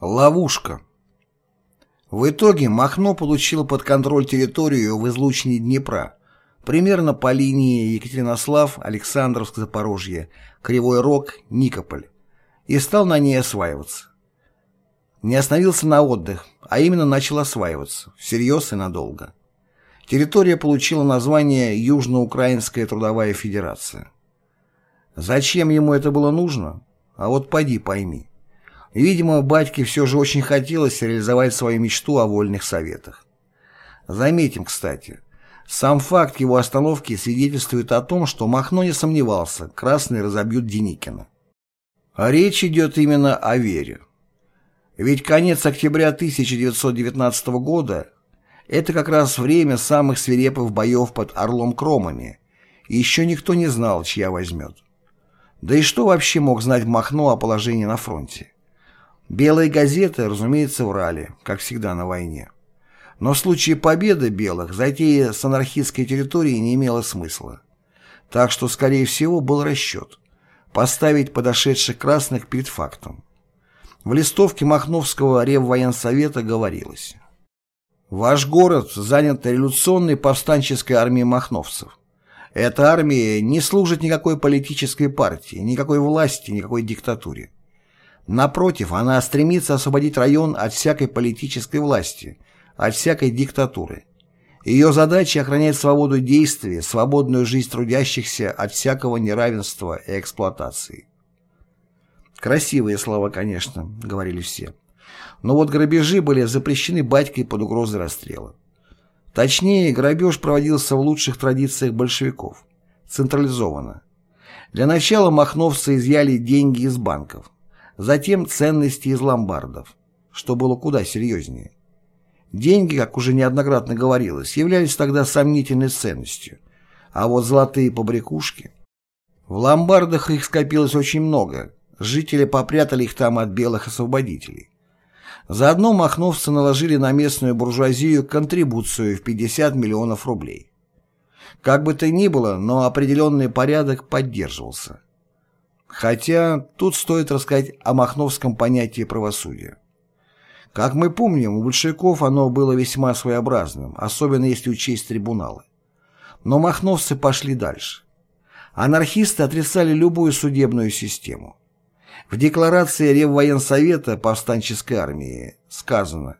Ловушка. В итоге Махно получило под контроль территорию в излучине Днепра, примерно по линии Екатеринослав, Александровск, Запорожье, Кривой Рог, Никополь, и стал на ней осваиваться. Не остановился на отдых, а именно начал осваиваться, всерьез и надолго. Территория получила название Южноукраинская трудовая федерация. Зачем ему это было нужно? А вот поди пойми. Видимо, батьке все же очень хотелось реализовать свою мечту о вольных советах. Заметим, кстати, сам факт его остановки свидетельствует о том, что Махно не сомневался, красные разобьют Деникина. А речь идет именно о вере. Ведь конец октября 1919 года – это как раз время самых свирепых боев под Орлом-Кромами, и еще никто не знал, чья возьмет. Да и что вообще мог знать Махно о положении на фронте? Белые газеты, разумеется, врали, как всегда на войне. Но в случае победы белых затея с анархистской территорией не имела смысла. Так что, скорее всего, был расчет – поставить подошедших красных перед фактом. В листовке Махновского Реввоенсовета говорилось «Ваш город занят революционной повстанческой армией махновцев. Эта армия не служит никакой политической партии, никакой власти, никакой диктатуре. Напротив, она стремится освободить район от всякой политической власти, от всякой диктатуры. Ее задача охранять свободу действия, свободную жизнь трудящихся от всякого неравенства и эксплуатации. Красивые слова, конечно, говорили все. Но вот грабежи были запрещены батькой под угрозой расстрела. Точнее, грабеж проводился в лучших традициях большевиков. Централизованно. Для начала махновцы изъяли деньги из банков затем ценности из ломбардов, что было куда серьезнее. Деньги, как уже неоднократно говорилось, являлись тогда сомнительной ценностью, а вот золотые побрякушки... В ломбардах их скопилось очень много, жители попрятали их там от белых освободителей. Заодно махновцы наложили на местную буржуазию контрибуцию в 50 миллионов рублей. Как бы то ни было, но определенный порядок поддерживался. Хотя тут стоит рассказать о махновском понятии правосудия. Как мы помним, у большевиков оно было весьма своеобразным, особенно если учесть трибуналы. Но махновцы пошли дальше. Анархисты отрицали любую судебную систему. В декларации Реввоенсовета повстанческой армии сказано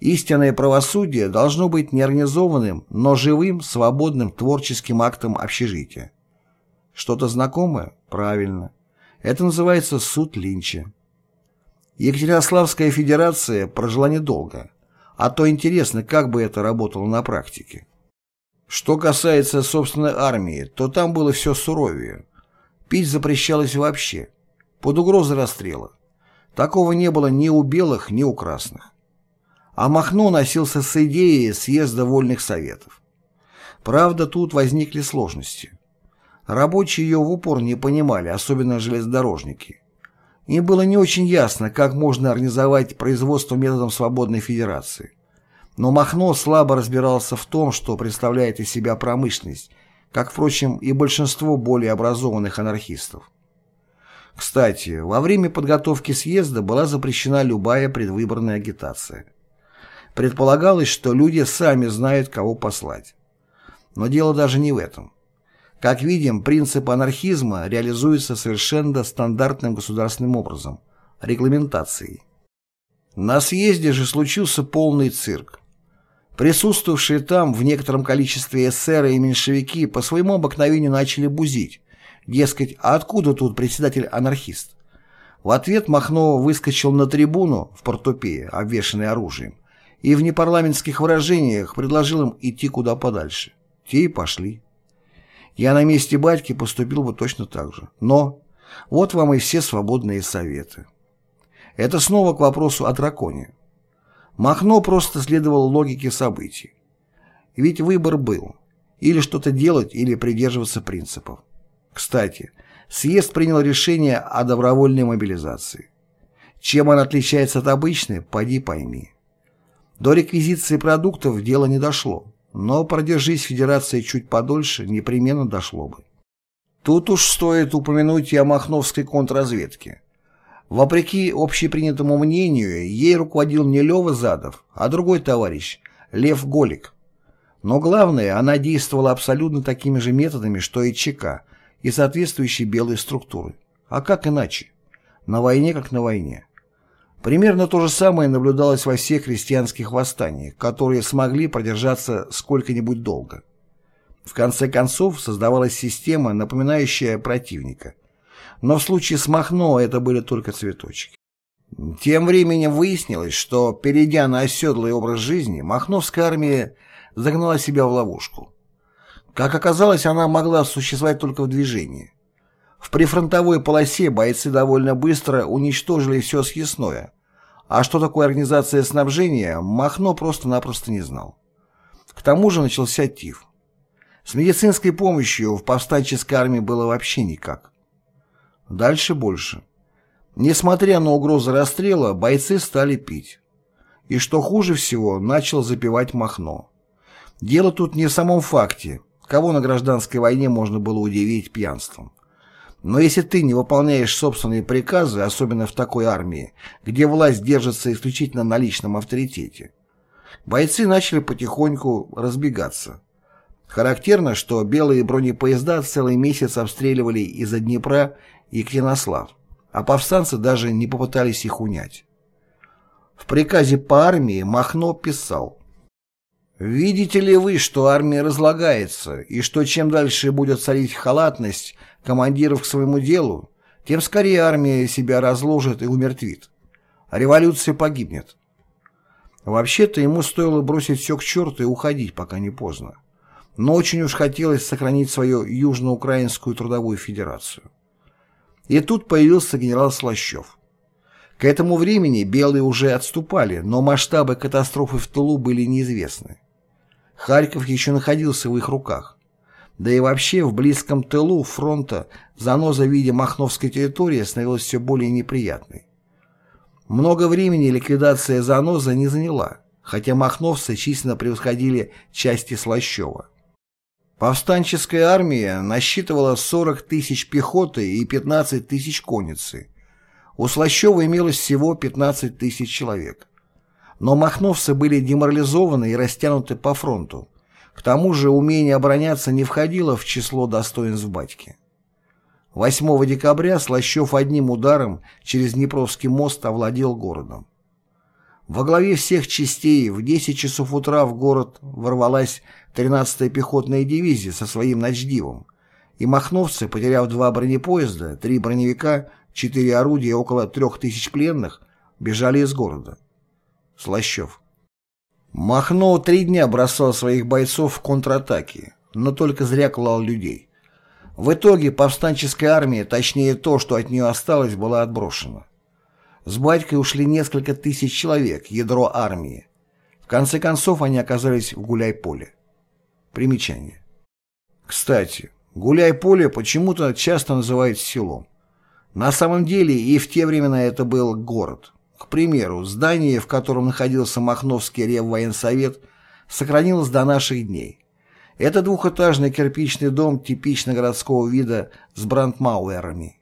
«Истинное правосудие должно быть неорганизованным, но живым, свободным творческим актом общежития». Что-то знакомое? Правильно. Это называется суд Линча. Екатеринославская федерация прожила недолго, а то интересно, как бы это работало на практике. Что касается собственной армии, то там было все суровее. Пить запрещалось вообще, под угрозой расстрела. Такого не было ни у белых, ни у красных. А Махно носился с идеей съезда вольных советов. Правда, тут возникли сложности. Рабочие ее в упор не понимали, особенно железнодорожники. Им было не очень ясно, как можно организовать производство методом свободной федерации. Но Махно слабо разбирался в том, что представляет из себя промышленность, как, впрочем, и большинство более образованных анархистов. Кстати, во время подготовки съезда была запрещена любая предвыборная агитация. Предполагалось, что люди сами знают, кого послать. Но дело даже не в этом. Как видим, принцип анархизма реализуется совершенно стандартным государственным образом – регламентацией. На съезде же случился полный цирк. Присутствовавшие там в некотором количестве эсеры и меньшевики по своему обыкновению начали бузить. Дескать, а откуда тут председатель-анархист? В ответ Махно выскочил на трибуну в портупее, обвешанной оружием, и в непарламентских выражениях предложил им идти куда подальше. Те и пошли. Я на месте батьки поступил бы точно так же. Но вот вам и все свободные советы. Это снова к вопросу о драконе. Махно просто следовал логике событий. Ведь выбор был. Или что-то делать, или придерживаться принципов. Кстати, съезд принял решение о добровольной мобилизации. Чем она отличается от обычной, поди пойми. До реквизиции продуктов дело не дошло. Но продержись Федерация чуть подольше, непременно дошло бы. Тут уж стоит упомянуть и о Махновской контрразведке. Вопреки общепринятому мнению, ей руководил не Лёва Задов, а другой товарищ, Лев Голик. Но главное, она действовала абсолютно такими же методами, что и ЧК, и соответствующие белые структуры. А как иначе? На войне как на войне. Примерно то же самое наблюдалось во всех крестьянских восстаниях, которые смогли продержаться сколько-нибудь долго. В конце концов создавалась система, напоминающая противника. Но в случае с Махно это были только цветочки. Тем временем выяснилось, что, перейдя на оседлый образ жизни, Махновская армия загнала себя в ловушку. Как оказалось, она могла существовать только в движении. В прифронтовой полосе бойцы довольно быстро уничтожили все съестное, а что такое организация снабжения, Махно просто-напросто не знал. К тому же начался тиф. С медицинской помощью в повстанческой армии было вообще никак. Дальше больше. Несмотря на угрозы расстрела, бойцы стали пить. И что хуже всего, начал запивать Махно. Дело тут не в самом факте, кого на гражданской войне можно было удивить пьянством. Но если ты не выполняешь собственные приказы, особенно в такой армии, где власть держится исключительно на личном авторитете, бойцы начали потихоньку разбегаться. Характерно, что белые бронепоезда целый месяц обстреливали из-за Днепра и Екатеринослав, а повстанцы даже не попытались их унять. В приказе по армии Махно писал «Видите ли вы, что армия разлагается, и что чем дальше будет царить халатность командиров к своему делу, тем скорее армия себя разложит и умертвит. Революция погибнет». Вообще-то ему стоило бросить все к черту и уходить, пока не поздно но очень уж хотелось сохранить свою Южноукраинскую трудовую федерацию. И тут появился генерал Слащев. К этому времени белые уже отступали, но масштабы катастрофы в тылу были неизвестны. Харьков еще находился в их руках. Да и вообще в близком тылу фронта заноза в виде Махновской территории становилась все более неприятной. Много времени ликвидация заноза не заняла, хотя махновцы численно превосходили части Слащева. Повстанческая армия насчитывала 40 тысяч пехоты и 15 тысяч конницы. У Слащева имелось всего 15 тысяч человек. Но махновцы были деморализованы и растянуты по фронту. К тому же умение обороняться не входило в число достоинств батьки. 8 декабря Слащев одним ударом через Днепровский мост овладел городом. Во главе всех частей в 10 часов утра в город ворвалась 13-я пехотная дивизия со своим начдивом, и махновцы, потеряв два бронепоезда, три броневика, четыре орудия и около трех тысяч пленных, бежали из города. Слащев. Махно три дня бросал своих бойцов в контратаки, но только зря клал людей. В итоге повстанческая армия, точнее то, что от нее осталось, была отброшена. С батькой ушли несколько тысяч человек, ядро армии. В конце концов они оказались в Гуляй-поле. Примечание. Кстати, Гуляй-поле почему-то часто называют селом. На самом деле и в те времена это был город. К примеру, здание, в котором находился Махновский реввоенсовет, сохранилось до наших дней. Это двухэтажный кирпичный дом типично городского вида с брандмауэрами.